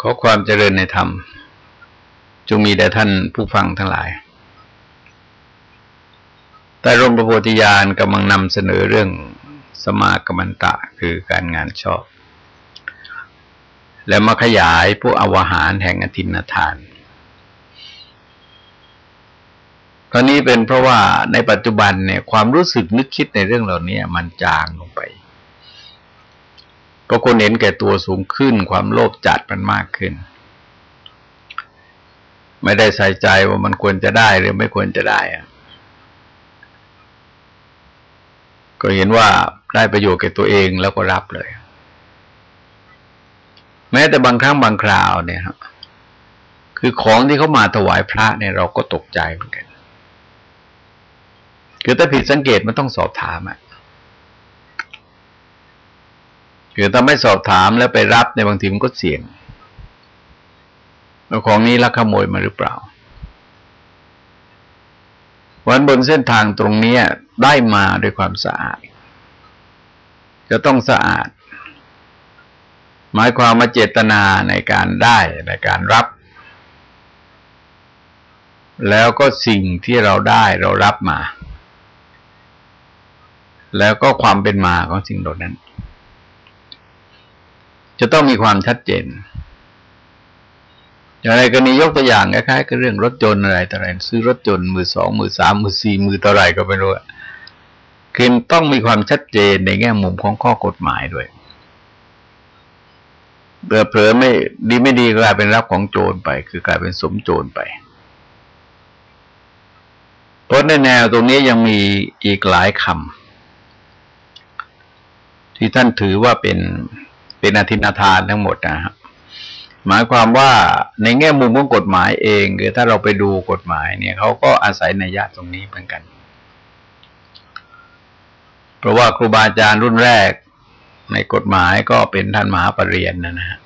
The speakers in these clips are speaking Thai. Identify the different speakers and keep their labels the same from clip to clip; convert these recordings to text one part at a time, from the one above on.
Speaker 1: ขอความเจริญในธรรม จงมีแด่ท่านผู้ฟังทั้งหลาย แต่ร่มประโพธิญาณกำลังนำเสนอเรื่องสมากรรมันตะคือการงานชอบ และมาขยายพวกอวหารแห่งอธินทานตอนนี้เป็นเพราะว่าในปัจจุบันเนี่ยความรู้สึกนึกคิดในเรื่องเหล่านี้มันจางลงไป ก็คนเห็นแก่ตัวสูงขึ้น ความโลภจัดมันมากขึ้น ไม่ได้ใส่ใจว่ามันควรจะได้หรือไม่ควรจะได้อะก็เห็นว่าได้ประโยชน์แก่ตัวเองแล้วก็รับเลย แม้แต่บางครั้งบางคราวเนี่ยครับคือของที่เขามาถวายพระเนี่ยเราก็ตกใจเหมือนกันคือถ้าผิดสังเกตมันต้องสอบถามอะ คือถ้าไม่สอบถามแล้วไปรับในบางทีมันก็เสี่ยงแล้วของนี้ลักขโมยมาหรือเปล่า วันบนเส้นทางตรงนี้ได้มาด้วยความสะอาด จะต้องสะอาด หมายความมาเจตนาในการได้ในการรับ แล้วก็สิ่งที่เราได้เรารับมา แล้วก็ความเป็นมาของสิ่งเหล่านั้น จะต้องมีความชัดเจน อย่างไรก็นี้ยกตัวอย่างคล้ายๆกับเรื่องรถยนต์อะไรต่ออะไรซื้อรถยนต์มือสองมือสามมือสี่มือต่อไรก็ไม่รู้คือต้องมีความชัดเจนในแง่มุมของข้อกฎหมายด้วยเบื่อเผลอไม่ดีไม่ดีกลายเป็นรับของโจรไป คือกลายเป็นสมโจรไปเพราะในแนวตรงนี้ยังมีอีกหลายคำที่ท่านถือว่าเป็น เป็นอธินาทานทั้งหมดนะครับหมายความว่าในแง่มุมของกฎหมายเองคือถ้าเราไปดูกฎหมายเนี่ยเขาก็อาศัยในญาติตรงนี้เหมือนกัน เพราะว่าครูบาอาจารย์รุ่นแรกในกฎหมายก็เป็นท่านมหาปรริญญานะฮะ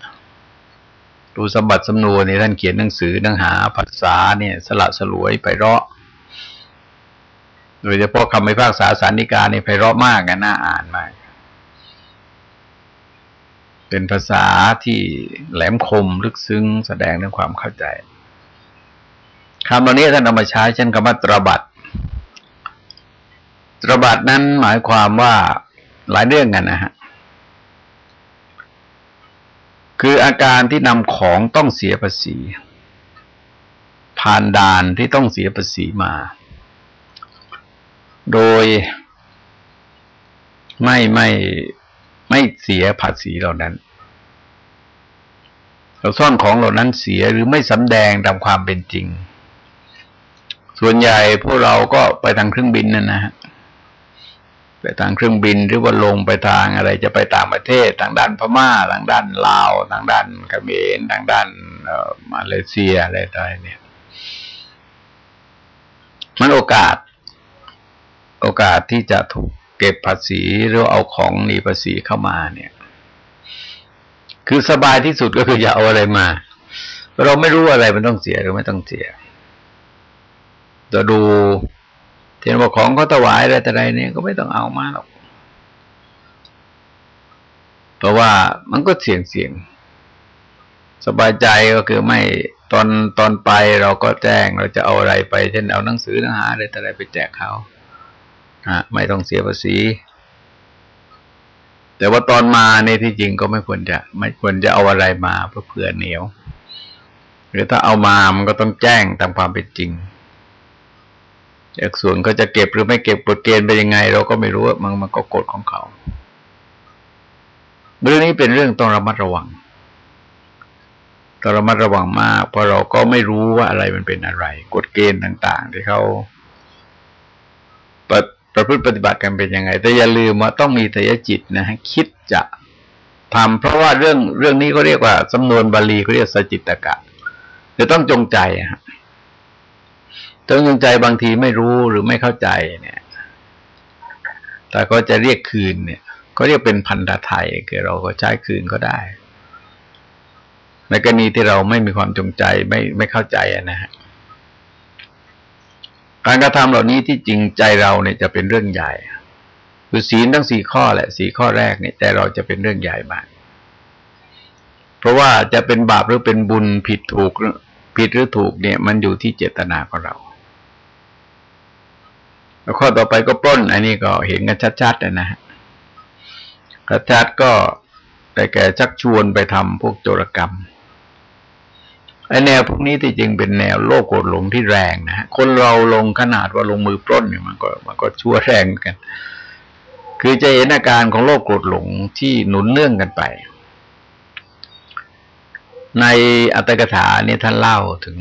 Speaker 1: ดูสมบัติสำนวนนี่ท่านเขียนหนังสือหนังหาภาษาเนี่ย สละสลวยไปเราะ โดยเฉพาะคำพิพากษาสานิกาในไพเราะมากนะน่าอ่านมาก เป็นภาษาที่แหลมคมลึกซึ้งแสดงถึงความเข้าใจคำเหล่านี้ท่านเอามาใช้เช่นคำว่าตรบัตตรบัตนั้นหมายความว่าหลายเรื่องกันนะฮะคืออาการที่นำของต้องเสียภาษี ผ่านด่านที่ต้องเสียภาษีมา โดยไม่ไม่ ไม่เสียภาษีเหล่านั้น เราซ่อนของเหล่านั้นเสียหรือไม่สำแดงตามความเป็นจริง ส่วนใหญ่พวกเราก็ไปทางเครื่องบินนั่นนะฮะไปทางเครื่องบินหรือว่าลงไปทางอะไรจะไปต่างประเทศทางด้านพม่าทางด้านลาวทางด้านเขมรทางด้านมาเลเซียอะไรต่างเนี่ย มันโอกาส โอกาสที่จะถูก เก็บภาษีหรือเอาของหนีภาษีเข้ามาเนี่ย คือสบายที่สุดก็คืออย่าเอาอะไรมา เราไม่รู้อะไรมันต้องเสียหรือไม่ต้องเสียจะดูเห็นว่าของเขาถวายอะไรแต่ใดเนี่ยก็ไม่ต้องเอามาหรอกเพราะว่ามันก็เสี่ยงเสี่ยงสบายใจก็คือไม่ตอนตอนไปเราก็แจ้งเราจะเอาอะไรไป เช่นเอาหนังสือหนังหาอะไรแต่อะไรไปแจกเขา ไม่ต้องเสียภาษี แต่ว่าตอนมาในที่จริงก็ไม่ควรจะ ไม่ควรจะเอาอะไรมาเพื่อเผื่อเหนียว หรือถ้าเอามามันก็ต้องแจ้งตามความเป็นจริงจากส่วนก็จะเก็บหรือไม่เก็บกฎเกณฑ์ไปยังไง เราก็ไม่รู้มันมันก็กฎของเขาเรื่องนี้เป็นเรื่องต้องระมัดระวังต้องระมัดระวังมาก เพราะเราก็ไม่รู้ว่าอะไรมันเป็นอะไร กฎเกณฑ์ต่าง ๆ ที่เขา ประพฤติปฏิบัติกันเป็นยังไง แต่อย่าลืมว่าต้องมีทยจิตนะฮะคิดจะทำเพราะว่าเรื่องเรื่องนี้ก็เรียกว่าสำนวนบาลีเขาเรียกสจิตตกะจะต้องจงใจฮะต้องจงใจบางทีไม่รู้หรือไม่เข้าใจเนี่ย แต่ก็จะเรียกคืนเนี่ยก็เรียกเป็นพันธะไทยคือเราก็ใช้คืนก็ได้ในกรณีที่เราไม่มีความจงใจไม่ไม่เข้าใจนะฮะ การกระทำเหล่านี้ที่จริงใจเราเนี่ยจะเป็นเรื่องใหญ่ คือศีลทั้งสี่ข้อแหละสี่ข้อแรกเนี่ยใจเราจะเป็นเรื่องใหญ่มาก เพราะว่าจะเป็นบาปหรือเป็นบุญผิดถูกผิดหรือถูกเนี่ย มันอยู่ที่เจตนาของเราแล้วข้อต่อไปก็ปล้น อันนี้ก็เห็นกันชัดๆนะฮะชัดๆก็แต่แกชักชวนไปทำพวกโจรกรรม ไอแนวพวกนี้ที่จริงเป็นแนวโลกโกรธหลงที่แรงนะฮะคนเราลงขนาดว่าลงมือปล้นเนี่ยมันก็มันก็ชั่วแรงกัน คือจะเห็นอาการของโลกโกรธหลงที่หนุนเนื่องกันไป ในอัตถกถาเนี่ยท่านเล่าถึง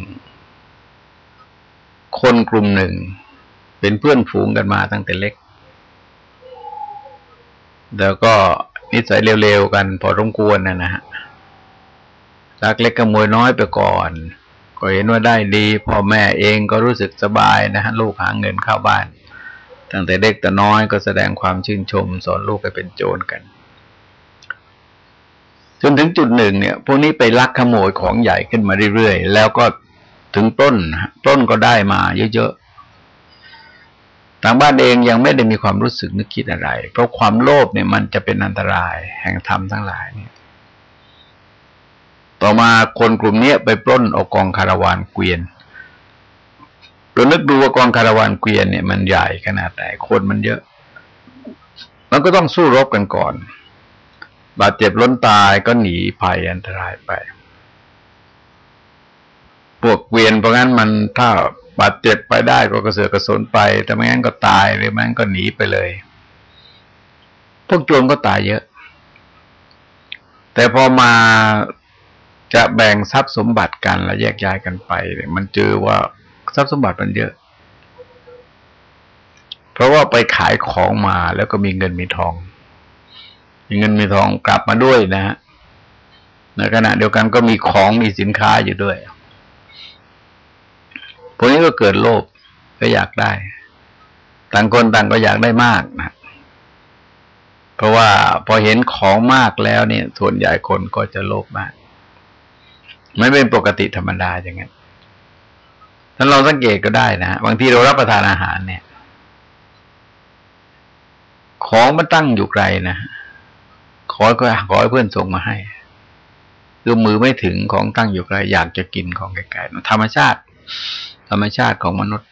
Speaker 1: คนกลุ่มหนึ่ง เป็นเพื่อนฝูงกันมาตั้งแต่เล็ก แล้วก็นิสัยเร็วๆกันพอรมควรนะนะฮะ ลักเล็กขโมยน้อยไปก่อนก็เห็นว่าได้ดีพ่อแม่เองก็รู้สึกสบายนะฮะลูกหาเงินเข้าบ้าน ตั้งแต่เด็กแต่น้อยก็แสดงความชื่นชม สอนลูกไปเป็นโจรกัน จนถึงจุดหนึ่งเนี่ย พวกนี้ไปลักขโมยของใหญ่ขึ้นมาเรื่อยๆ แล้วก็ถึงต้นต้นก็ได้มาเยอะๆทางบ้านเองยังไม่ได้มีความรู้สึกนึกคิดอะไร เพราะความโลภเนี่ยมันจะเป็นอันตรายแห่งธรรมทั้งหลายเนี่ย ต่อมาคนกลุ่มนี้ไปปล้นเอากองคาราวานเกวียนเรานึกดูว่ากองคาราวานเกวียนเนี่ยมันใหญ่ขนาดไหนคนมันเยอะ มันก็ต้องสู้รบกันก่อน บาดเจ็บล้นตายก็หนีภัยอันตรายไปพวกเกวียนเพราะงั้นมันถ้าบาดเจ็บไปได้ก็กระเสือกกระสนไปแต่ไม่งั้นก็ตายหรือไม่งั้นก็หนีไปเลย พวกโจรก็ตายเยอะ แต่พอมา จะแบ่งทรัพย์สมบัติกันแล้วแยกย้ายกันไปเนี่ยมันเจอว่าทรัพย์สมบัติมันเยอะ เพราะว่าไปขายของมาแล้วก็มีเงินมีทอง มีเงินมีทองกลับมาด้วยนะฮะในขณะเดียวกันก็มีของมีสินค้าอยู่ด้วยพวกนี้ก็เกิดโลภก็อยากได้ ต่างคนต่างก็อยากได้มากนะเพราะว่าพอเห็นของมากแล้วเนี่ย ส่วนใหญ่คนก็จะโลภมาก ไม่เป็นปกติธรรมดาอย่างนั้นท่านลองสังเกตก็ได้นะบางทีเรารับประทานอาหารเนี่ย ของมันตั้งอยู่ไกลนะขอก็ขอให้เพื่อนส่งมาให้คือมือไม่ถึงของตั้งอยู่ไกลอยากจะกินของไกลๆธรรมชาติ ธรรมชาติของมนุษย์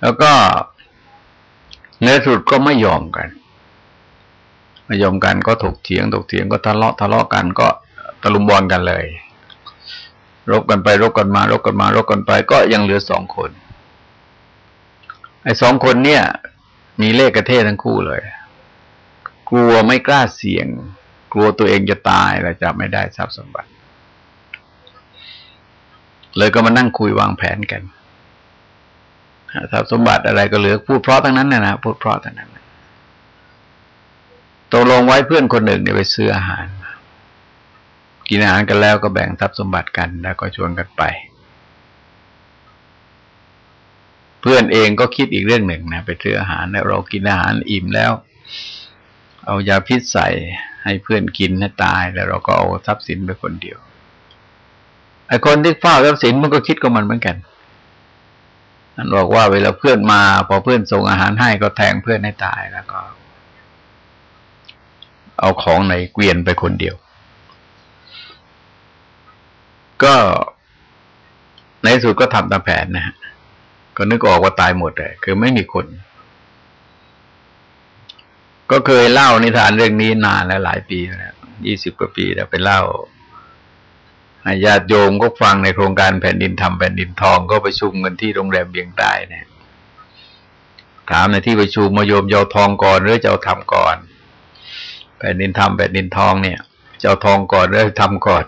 Speaker 1: แล้วก็ในสุดก็ไม่ยอมกัน ไม่ยอมกันก็ถกเถียงถกเถียงก็ทะเลาะทะเลาะกันก็ ตะลุมบอลกันเลย รบกันไป รบกันมารบกันมารบกันไป ก็ยังเหลือสองคนไอ้สองคนเนี่ย มีเลขกระเทศทั้งคู่เลย กลัวไม่กล้าเสี่ยง กลัวตัวเองจะตายและจะไม่ได้ทรัพย์สมบัติ เลยก็มานั่งคุยวางแผนกันทรัพย์สมบัติอะไรก็เหลือพูดเพราะทั้งนั้นนะนะพูดเพราะทั้งนั้นตกลงไว้เพื่อนคนหนึ่งเนี่ยไปซื้ออาหาร กินอาหารกันแล้วก็แบ่งทรัพย์สมบัติกันแล้วก็ชวนกันไป เพื่อนเองก็คิดอีกเรื่องหนึ่งนะไปซื้ออาหารแล้วเรากินอาหารอิ่มแล้ว เอายาพิษใส่ให้เพื่อนกินให้ตายแล้วเราก็เอาทรัพย์สินไปคนเดียวไอ้คนที่เฝ้าทรัพย์สินมันก็คิดกับมันเหมือนกันมันบอกว่าเวลาเพื่อนมา พอเพื่อนส่งอาหารให้ก็แทงเพื่อนให้ตายแล้วก็ เอาของในเกวียนไปคนเดียว ก็ในสุดก็ทำตามแผนนะฮะก็นึกออกว่าตายหมดเลยคือไม่มีคน ก็เคยเล่านิทานเรื่องนี้นานแล้วหลายปีแล้วยี่สิบกว่าปีแล้วไปเล่าญาติโยมก็ฟังในโครงการแผ่นดินทำแผ่นดินทองก็ไปชุมกันที่โรงแรมเบียงใต้เนี่ยถามในที่ประชุมมาโยมเจ้าทองก่อนหรือเจ้าทำก่อน แผ่นดินทำแผ่นดินทองเนี่ย เจ้าทองก่อนหรือทำก่อน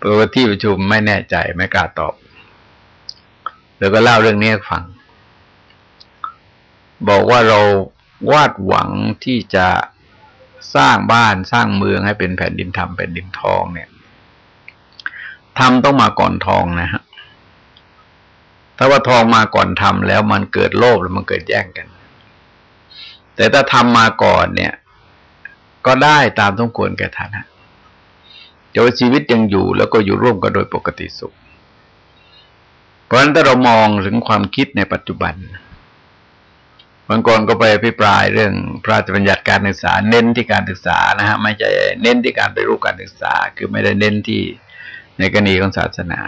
Speaker 1: เพราะว่าที่ประชุมไม่แน่ใจไม่กล้าตอบ แล้วก็เล่าเรื่องนี้ฟัง บอกว่าเราวาดหวังที่จะสร้างบ้านสร้างเมืองให้เป็นแผ่นดินทำแผ่นดินทองเนี่ยทำต้องมาก่อนทองนะฮะถ้าว่าทองมาก่อนทำแล้วมันเกิดโลภแล้วมันเกิดแย่งกัน แต่ถ้าทำมาก่อนเนี่ย ก็ได้ตามต้องควรแก่ฐานะ แต่ว่าชีวิตยังอยู่แล้วก็อยู่ร่วมกันโดยปกติสุข เพราะฉะนั้นถ้าเรามองถึงความคิดในปัจจุบันบางคนก็ไปพิปรายเรื่องพระราชบัญญัติการศึกษา เน้นที่การศึกษานะฮะไม่ใช่เน้นที่การไปรูปการศึกษา คือไม่ได้เน้นที่ในกรณีของศาสนา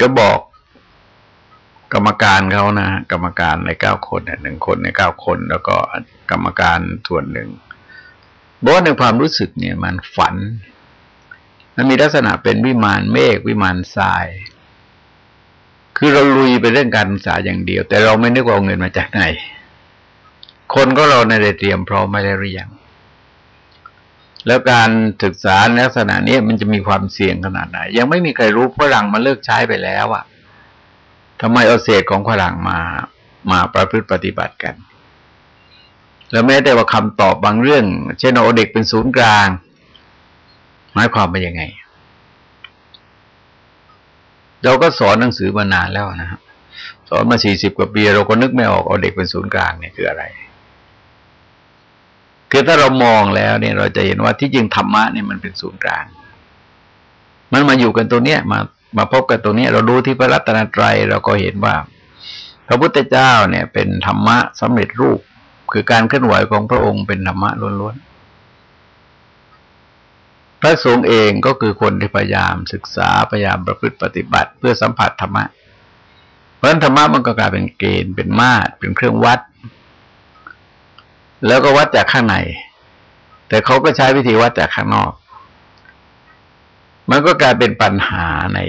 Speaker 1: ก็บอกกรรมการเขานะ กรรมการในเก้าคนหนึ่งคนในเก้าคน แล้วก็กรรมการส่วนหนึ่ง บอกว่าในความรู้สึกเนี่ยมันฝัน มันมีลักษณะเป็นวิมานเมฆวิมานทราย คือเราลุยไปเรื่องการศึกษาอย่างเดียว แต่เราไม่นึกว่าเงินมาจากไหน คนก็เราในได้เตรียมพร้อมไม่ได้หรือยังแล้วการศึกษาในลักษณะนี้มันจะมีความเสี่ยงขนาดไหน ยังไม่มีใครรู้ฝรั่งมันเลิกใช้ไปแล้วอะทำไมเอาเศษของฝรั่งมามาประพฤติปฏิบัติกัน แล้วแม้แต่ว่าคำตอบบางเรื่อง เช่นเอาเด็กเป็นศูนย์กลาง หมายความเป็นยังไง เราก็สอนหนังสือมานานแล้วนะครับสอนมาสี่สิบกว่าปีเราก็นึกไม่ออกเอาเด็กเป็นศูนย์กลางเนี่ยคืออะไรคือถ้าเรามองแล้วเนี่ยเราจะเห็นว่าที่จริงธรรมะเนี่ยมันเป็นศูนย์กลาง มันมาอยู่กันตรงเนี้ยมามาพบกันตรงนี้เราดูที่พระรัตนตรัยเราก็เห็นว่า พระพุทธเจ้าเนี่ย เป็นธรรมะสำเร็จรูป คือการเคลื่อนไหวของพระองค์เป็นธรรมะล้วนๆ พระสงฆ์เองก็คือคนที่พยายามศึกษาพยายามประพฤติปฏิบัติ เพื่อสัมผัสธรรมะ เพราะธรรมะมันก็กลายเป็นเกณฑ์เป็นมาตรเป็นเครื่องวัด แล้วก็วัดจากข้างใน แต่เขาก็ใช้วิธีวัดจากข้างนอก มันก็กลายเป็นปัญหาใน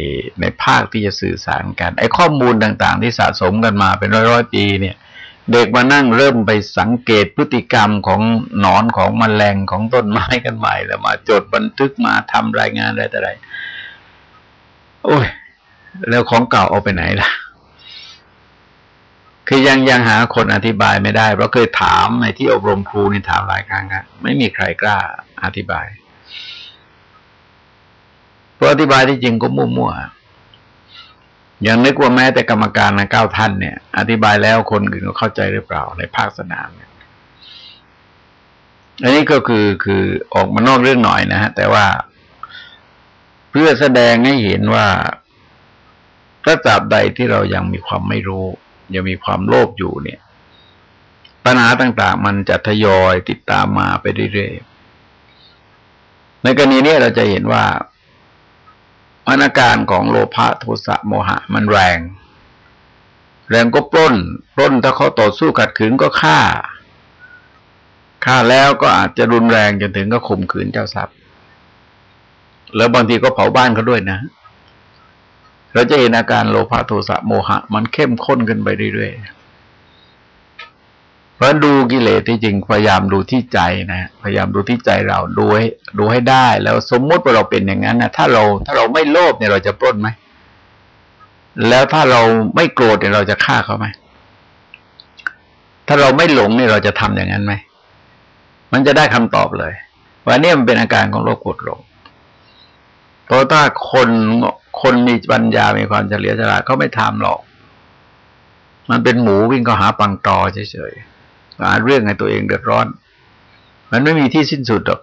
Speaker 1: ในภาคที่จะสื่อสารกัน ไอ้ข้อมูลต่าง ๆ ที่สะสมกันมาเป็นร้อยๆปีเนี่ย เด็กมานั่งเริ่มไปสังเกตพฤติกรรมของหนอนของมแมลงของต้นไม้กันใหม่แล้วมาจดบันทึกมาทำรายงานอะไรต่ออะไร โอ้ย แล้วของเก่าเอาไปไหนล่ะ คือยังยังหาคนอธิบายไม่ได้ เพราะเคยถามในที่อบรมครูนี่ถามหลายครั้งครับไม่มีใครกล้าอธิบาย เพราะอธิบายที่จริงก็มั่วๆ ย่างนึกว่าแม้แต่กรรมการนะเก้าท่านเนี่ย อธิบายแล้วคนอื่นก็เข้าใจหรือเปล่าในภาคสนามเนี่ยอันนี้ก็คือคือออกมานอกเรื่องหน่อยนะฮะแต่ว่าเพื่อแสดงให้เห็นว่าถ้าจับใดที่เรายังมีความไม่รู้ ยังมีความโลภอยู่เนี่ย ปัญหาต่างๆ มันจะทยอยติดตามมาไปเรื่อยๆในกรณีนี้เราจะเห็นว่า อาการของโลภะโทสะโมหะมันแรง แรงก็ปล้น ปล้นถ้าเขาต่อสู้ขัดขืนก็ฆ่า ฆ่าแล้วก็อาจจะรุนแรงจนถึงก็ข่มขืนเจ้าทรัพย์ แล้วบางทีก็เผาบ้านเขาด้วยนะ เราจะเห็นอาการโลภะโทสะโมหะ มันเข้มข้นขึ้นไปเรื่อยๆ ราะดูกิเลสที่จริงพยายามดูที่ใจนะพยายามดูที่ใจเราดูให้ดูให้ได้ แล้วสมมติว่าเราเป็นอย่างนั้นนะถ้าเราถ้าเราไม่โลภเนี่ยเราจะปล้นไหมแล้วถ้าเราไม่โกรธเนี่ยเราจะฆ่าเขาไหมถ้าเราไม่หลงเนี่ยเราจะทำอย่างนั้นไหมมันจะได้คำตอบเลยว่าเนี่ยมันเป็นอาการของโรคกรธหลงเพราะถ้าคนคนมีปัญญา มีความเฉลียวฉลาดเขาไม่ทำหรอก มันเป็นหมูวิ่งก็หาปังตอเฉยๆ หาเรื่องให้ตัวเองเดือดร้อน มันไม่มีที่สิ้นสุดหรอก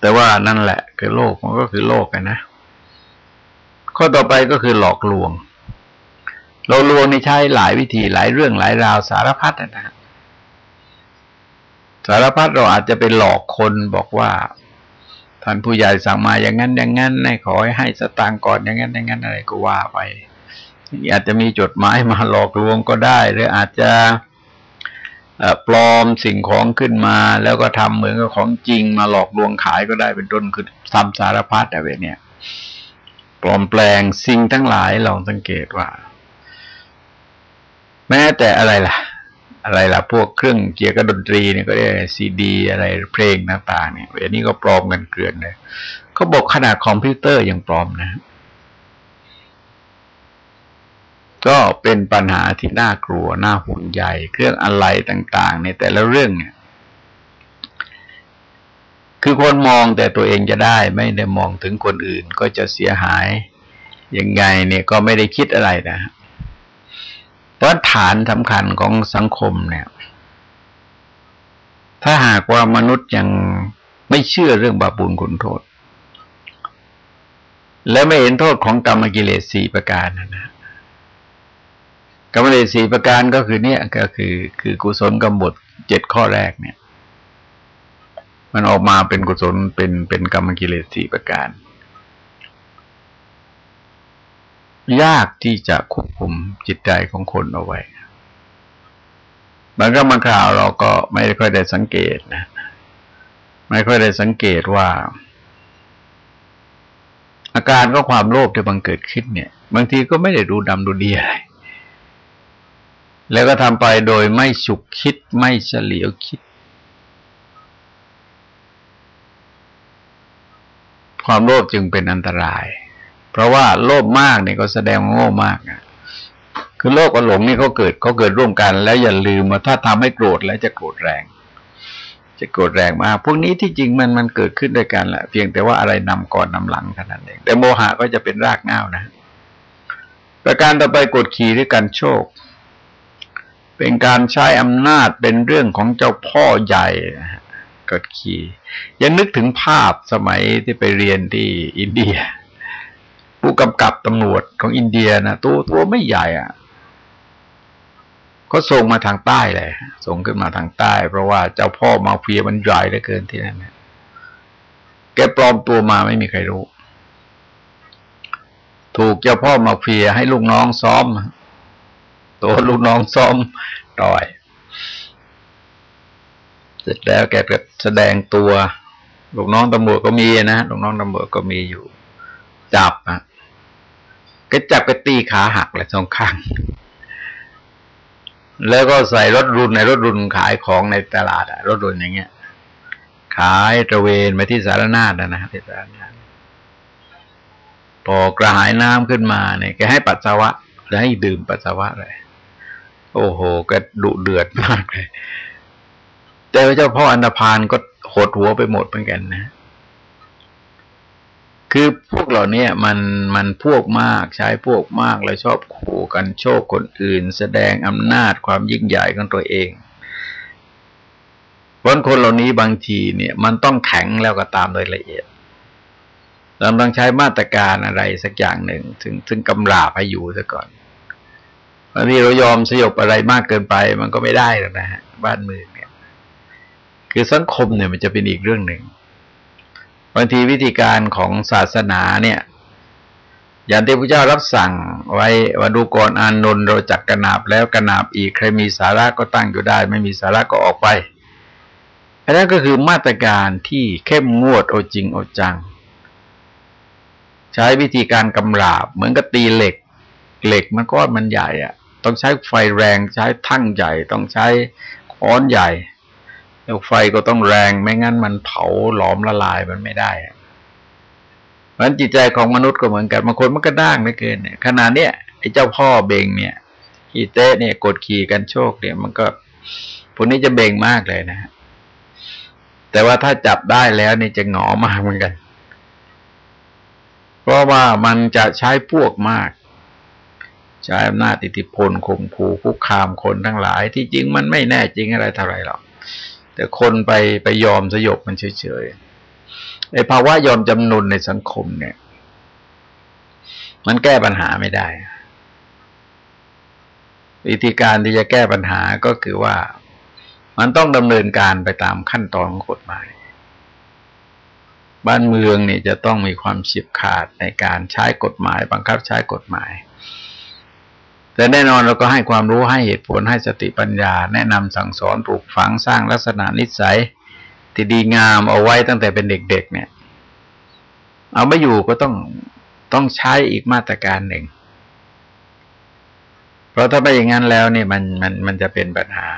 Speaker 1: แต่ว่านั่นแหละ คือโลกมันก็คือโลกกันะ ข้อต่อไปก็คือหลอกลวง เราลวงในใช้หลายวิธีหลายเรื่องหลายราวสารพัดนะสารพัดเราอาจจะเป็นหลอกคนบอกว่าท่านผู้ใหญ่สั่งมาอย่างนั้นอย่างนั้นให้ขอให้ให้สตางค์ก่อนอย่างนั้นอย่างนั้นอะไรก็ว่าไป อาจจะมีจดหมายมาหลอกลวงก็ได้ หรืออาจจะปลอมสิ่งของขึ้นมา แล้วก็ทำเหมือนกับของจริงมาหลอกลวงขายก็ได้เป็นต้นคือทำสารพัดอะไรเนี่ย ปลอมแปลงสิ่งทั้งหลายลองสังเกตว่า แม้แต่อะไรล่ะ อะไรล่ะ พวกเครื่องเกี่ยวกับดนตรีเนี่ยก็เรียกซีดี อะไรเพลงต่างๆเนี่ยอันนี้ก็ปลอมกันเกลื่อนเลยเขาบอกขนาดคอมพิวเตอร์ยังปลอมนะ ก็เป็นปัญหาที่น่ากลัวน่าห่วงใหญ่เครื่องอะไรต่าง ๆ ในแต่ละเรื่องเนี่ย คือคนมองแต่ตัวเองจะได้ ไม่ได้มองถึงคนอื่น ก็จะเสียหายยังไงเนี่ยก็ไม่ได้คิดอะไรนะเพราะฐานสำคัญของสังคมเนี่ย ถ้าหากว่ามนุษย์ยังไม่เชื่อเรื่องบาปุลคุณโทษ และไม่เห็นโทษของกรรมกิเลสสี่ประการนะนะ กรรมฐานสี่ประการก็คือเนี่ยก็คือคือกุศลกรรมบทเจ็ดข้อแรกเนี่ย มันออกมาเป็นกุศลเป็นเป็นกรรมกิเลสสี่ประการ ยากที่จะควบคุมจิตใจของคนเอาไว้บางครั้งบางคราวเราก็ไม่ค่อยได้สังเกตนะ ไม่ค่อยได้สังเกตว่า อาการก็ความโลภที่บังเกิดขึ้นเนี่ย บางทีก็ไม่ได้ดูดำดูดีอะไร แล้วก็ทำไปโดยไม่ฉุกคิดไม่เฉลียวคิด ความโลภจึงเป็นอันตราย เพราะว่าโลภมากเนี่ยก็แสดงว่าโง่มากอะคือโลภกับหลงนี่เขาเกิดเขาเกิดร่วมกัน แล้วอย่าลืมว่าถ้าทำให้โกรธแล้วจะโกรธแรง จะโกรธแรงมากพวกนี้ที่จริงมันมันเกิดขึ้นด้วยกันแหละเพียงแต่ว่าอะไรนำก่อนนำหลังเท่านั้นเองแต่โมหะก็จะเป็นรากเง้านะ ประการต่อไปกดขี่ด้วยการโชค เป็นการใช้อำนาจเป็นเรื่องของเจ้าพ่อใหญ่กดขี่ยังนึกถึงภาพสมัยที่ไปเรียนที่อินเดีย ผู้กำกับตำรวจของอินเดียนะตัวตัวไม่ใหญ่อะ่ะก็ส่งมาทางใต้เลยส่งขึ้นมาทางใต้ เพราะว่าเจ้าพ่อมาเฟียมันใหญ่เหลือเกินที่นั่นแกปลอมตัวมาไม่มีใครรู้ ถูกเจ้าพ่อมาเฟียให้ลูกน้องซ้อมัวลูกน้องซ้อมต่อย เสร็จแล้วแกก็แสดงตัว ลูกน้องตำรวจก็มีนะลูกน้องตำรวจก็มีอยู่ จับอะก็จับไปตีขาหักเลยสองข้าง แล้วก็ใส่รถรุนในรถรุนขายของในตลาดอะรถรุนอย่างเงี้ย ขายตระเวนไปที่สารนาดนะที่สารนาดพอกระหายน้ำขึ้นมาเนี่ยแกให้ปัสสาวะแล้วให้ดื่มปัสสาวะเลย โอ้โหก็ดุเดือดมากเลย แต่พระเจ้าพ่ออันธพาลก็หดหัวไปหมดเหมือนกันนะ คือพวกเหล่านี้มันมันพวกมากใช้พวกมากแล้วชอบขู่กันโชคคนอื่น แสดงอำนาจความยิ่งใหญ่ของตัวเองเพราะคนเหล่านี้บางทีเนี่ย มันต้องแข็งแล้วก็ตามโดยละเอียดเราต้องใช้มาตรการอะไรสักอย่างหนึ่งถึงถึงกำราบให้อยู่ซะก่อน บางทีเรายอมสยบอะไรมากเกินไป มันก็ไม่ได้หรอกนะฮะบ้านเมืองเนี่ย คือสังคมเนี่ยมันจะเป็นอีกเรื่องหนึ่งบางทีวิธีการของศาสนาเนี่ย อย่างที่พระเจ้ารับสั่งไว้ว่าดูก่อนอานนท์เราจักกระนาบแล้วกระนาบอีกใครมีสาระก็ตั้งอยู่ได้ ไม่มีสาระก็ออกไปอันนั้นก็คือมาตรการที่เข้มงวดโอจริงโอจัง ใช้วิธีการกำราบ เหมือนกับตีเหล็ก เหล็กมันก็มันใหญ่อะ ต้องใช้ไฟแรงใช้ทั้งใหญ่ ต้องใช้ค้อนใหญ่ แล้วไฟก็ต้องแรงไม่งั้นมันเผาหลอมละลายมันไม่ได้เพราะนั้นจิตใจของมนุษย์ก็เหมือนกันบางคนมันก็ด้างไม่เกินเนี่ยขนาดเนี้ยไอ้เจ้าพ่อเบงเนี่ยขี่เต้เนี่ยกดขี่กันโชคเนี่ย มันก็พวกนี้จะเบ่งมากเลยนะแต่ว่าถ้าจับได้แล้วเนี่ยจะหงอมากเหมือนกัน เพราะว่ามันจะใช้พวกมาก ใช้อำนาจอิทธิพลข่มขู่คุกคามคนทั้งหลาย ที่จริงมันไม่แน่จริงอะไรเท่าไรหรอก แต่คนไปไปยอมสยบมันเฉยๆไอ้ภาวะยอมจำนนในสังคมเนี่ย มันแก้ปัญหาไม่ได้ วิธีการที่จะแก้ปัญหาก็คือว่ามันต้องดำเนินการไปตามขั้นตอนของกฎหมาย บ้านเมืองเนี่ยจะต้องมีความเฉียบขาดในการใช้กฎหมาย บังคับใช้กฎหมาย แต่แน่นอนเราก็ให้ความรู้ให้เหตุผลให้สติปัญญา แนะนำสั่งสอนปลูกฝังสร้างลักษณะนิสัย ที่ดีงามเอาไว้ตั้งแต่เป็นเด็ก ๆ เนี่ย เอาไม่อยู่ก็ต้องต้องใช้อีกมาตรการหนึ่ง เพราะถ้าไม่อย่างนั้นแล้วเนี่ยมันมันมันจะเป็นปัญหา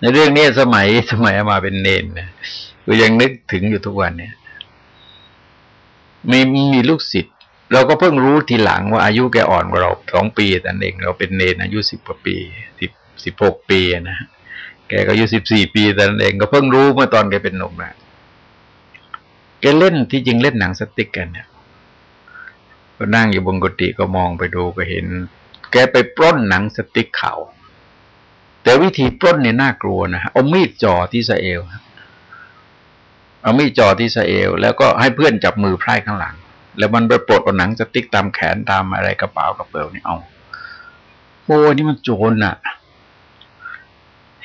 Speaker 1: ในเรื่องนี้สมัยสมัยมาเป็นเนนนะก็ยังนึกถึงอยู่ทุกวันเนี่ยมีมีลูกศิษย์ เราก็เพิ่งรู้ทีหลังว่าอายุแกอ่อนกว่าเราสองปีแต่นเอง เราเป็นเนนอายุสิบกว่าปีสิบสิบหกปีนะแกก็อายุสิบสี่ปีแต่นเอง ก็เพิ่งรู้เมื่อตอนแกเป็นหนุ่มนะแกเล่นที่จริงเล่นหนังสติ๊กกันเนี่ยก็นั่งอยู่บนกุฏิก็มองไปดูก็เห็น แกไปปล้นหนังสติ๊กเขาแต่วิธีปล้นเนี่ยน่ากลัวนะเอามีดจ่อที่สะเอวเอามีดจ่อที่สะเอว แล้วก็ให้เพื่อนจับมือไพล่ข้างหลัง แล้วมันไปปลดเอาหนังสติ๊กตามแขนตามอะไรกระเป๋ากระเป๋านี่เอาโอ้นี่มันโจรน่ะ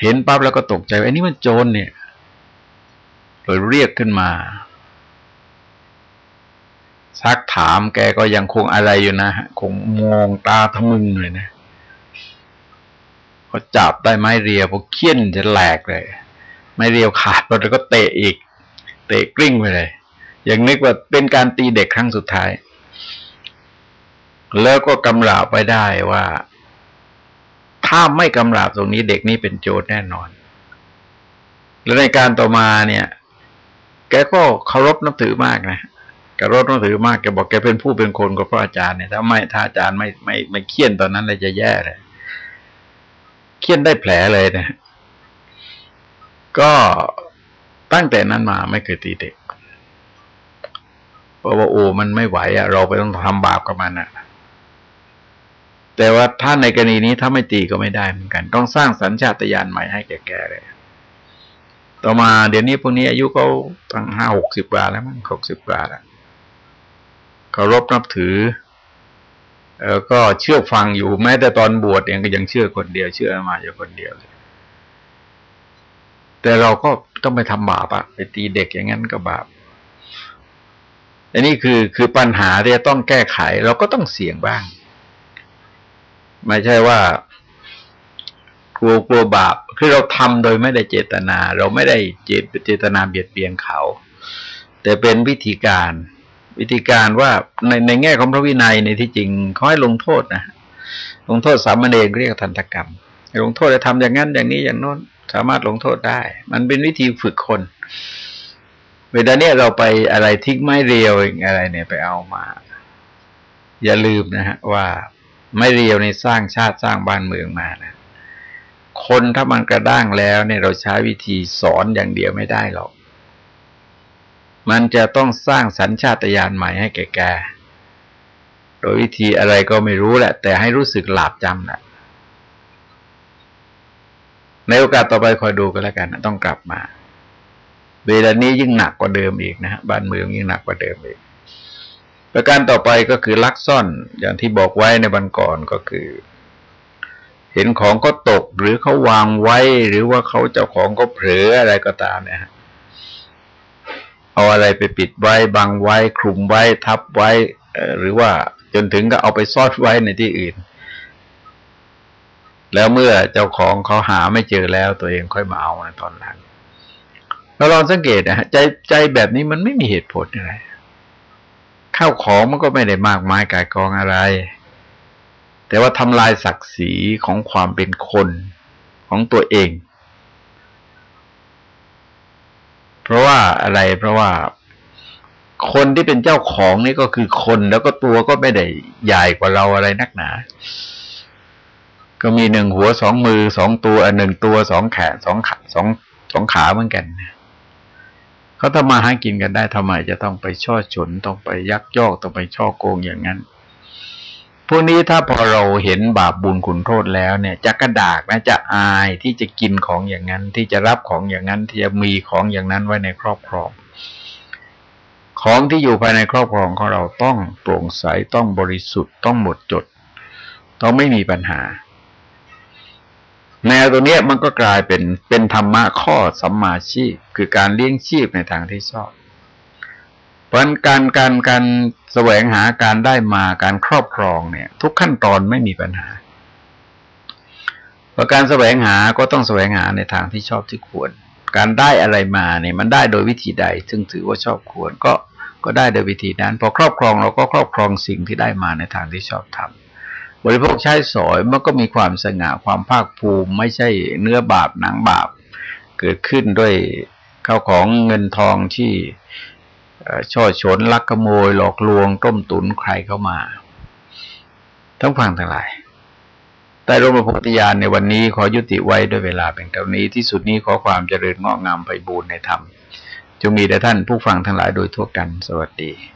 Speaker 1: เห็นปั๊บแล้วก็ตกใจไอ้นี่มันโจรเนี่ยเลยเรียกขึ้นมาซักถามแกก็ยังคงอะไรอยู่นะคงมองตาทะมึงเลยนะพอจับได้ไม้เรียวพอเคี่ยนจะแหลกเลย ไม้เรียวขาดแล้วก็เตะอีก เตะกลิ้งไปเลย อย่างนึกว่าเป็นการตีเด็กครั้งสุดท้าย แล้วก็กำราบไปได้ว่า ถ้าไม่กำราบตรงนี้เด็กนี้เป็นโจรแน่นอน แล้วในการต่อมาเนี่ย แกก็เคารพนับถือมากนะแกรถนับถือมากแกบอกแกเป็นผู้เป็นคนกับพระอาจารย์เนี่ยถ้าไม่ถ้าอาจารย์ไม่ไม่ไม่เคี่ยนตอนนั้นเลยจะแย่เลยเคี่ยนได้แผลเลยนะ ก็ตั้งแต่นั้นมาไม่เคยตีเด็ก ราะว่าโอ้มันไม่ไหวอะเราไปต้องทำบาปกับมันอะแต่ว่าถ้าในกรณีนี้ถ้าไม่ตีก็ไม่ได้เหมือนกัน ต้องสร้างสัญชาตญาณใหม่ให้แก่ๆเลย ต่อมาเดี๋ยวนี้พวกนี้อายุเขาตั้งห้าหกสิบกว่าแล้วมั้งหกสิบกว่าแล้วเคารพนับถือเออก็เชื่อฟังอยู่แม้แต่ตอนบวชเองก็ยังเชื่อคนเดียว เชื่อมาอยู่คนเดียวเลยแต่เราก็ต้องไปทำบาปอะไปตีเด็กอย่างนั้นก็บาป อันนี้คือคือปัญหาที่จะต้องแก้ไข เราก็ต้องเสี่ยงบ้าง ไม่ใช่ว่า กลัวกลัวบาปคือเราทำโดยไม่ได้เจตนา เราไม่ได้เจตเจตนาเบียดเบียนเขา แต่เป็นวิธีการ วิธีการว่าในในแง่ของพระวินัยในที่จริงเขาให้ลงโทษนะลงโทษสามเณรเรียกทันตกรรมลงโทษจะทำอย่างนั้นอย่างนี้อย่างโน้นสามารถลงโทษได้ มันเป็นวิธีฝึกคน เวลาเนี้ยเราไปอะไรทิ้งไม้เรียวอะไรเนี่ยไปเอามา อย่าลืมนะฮะว่าไม้เรียวในสร้างชาติสร้างบ้านเมืองมานะคนถ้ามันกระด้างแล้วเนี่ยเราใช้วิธีสอนอย่างเดียวไม่ได้หรอก มันจะต้องสร้างสัญชาตญาณใหม่ให้แก่แกโดยวิธีอะไรก็ไม่รู้แหละ แต่ให้รู้สึกหลาบจำนะในโอกาสต่อไปคอยดูกันแล้วกัน ต้องกลับมา เวลานี้ยิ่งหนักกว่าเดิมอีกนะฮะบ้านเมืองยิ่งหนักกว่าเดิมอีก ประการต่อไปก็คือลักซ่อนอย่างที่บอกไว้ในบันก่อนก็คือ เห็นของก็ตกหรือเขาวางไว้ หรือว่าเขาเจ้าของก็เผลออะไรก็ตามเนี่ยเอาอะไรไปปิดไว้บังไว้ คลุมไว้ ทับไว้หรือว่าจนถึงก็เอาไปซ่อนไว้ในที่อื่น แล้วเมื่อเจ้าของเขาหาไม่เจอแล้วตัวเองค่อยมาเอาในตอนหลัง เราลองสังเกตนะฮะใจใจแบบนี้มันไม่มีเหตุผลอะไรข้าวของมันก็ไม่ได้มากมายกายกองอะไร แต่ว่าทำลายศักดิ์ศรีของความเป็นคนของตัวเอง เพราะว่าอะไรเพราะว่าคนที่เป็นเจ้าของนี่ก็คือคนแล้วก็ตัวก็ไม่ได้ใหญ่กว่าเราอะไรนักหนา ก็มีหนึ่งหัวสองมือสองตัวหนึ่งตัวสองแขนสองขาสองสองขาเหมือนกัน เขาทำมาหากินกันได้ทำไมจะต้องไปช่อฉนต้องไปยักยอกต้องไปช่อโกงอย่างนั้นพวกนี้ถ้าพอเราเห็นบาปบุญคุณโทษแล้วเนี่ยจะกระดากนะจะอายที่จะกินของอย่างนั้น ที่จะรับของอย่างนั้นที่จะมีของอย่างนั้นไว้ในครอบครอง ของที่อยู่ภายในครอบครองของเราต้องโปร่งใสต้องบริสุทธิ์ต้องหมดจด ต้องไม่มีปัญหา แนวตัวนี้มันก็กลายเป็นเป็นธรรมะข้อสัมมาชีพ คือการเลี้ยงชีพในทางที่ชอบ เพราะการการการแสวงหาการได้มาการครอบครองเนี่ย ทุกขั้นตอนไม่มีปัญหาเพราะการแสวงหาก็ต้องแสวงหาในทางที่ชอบที่ควร การได้อะไรมาเนี่ยมันได้โดยวิธีใด ซึ่งถือว่าชอบควรก็ก็ได้โดยวิธีนั้น พอครอบครองเราก็ครอบครองสิ่งที่ได้มาในทางที่ชอบทำ บริโภคใช้สอยมันก็มีความสง่าความภาคภูมิ ไม่ใช่เนื้อบาปหนังบาป เกิดขึ้นด้วยข้าวของเงินทองที่ช่อฉนลักขโมย หลอกลวงต้มตุนใครเข้ามา ทั้งฟังทั้งหลายแต่รมพุทธญาณในวันนี้ขอยุติไว้ด้วยเวลาเป็นเท่านี้ที่สุดนี้ขอความเจริญงอกงามไปบูรณนธรรมจงมีแด่ท่านผู้ฟังทั้งหลายโดยทั่วกันสวัสดี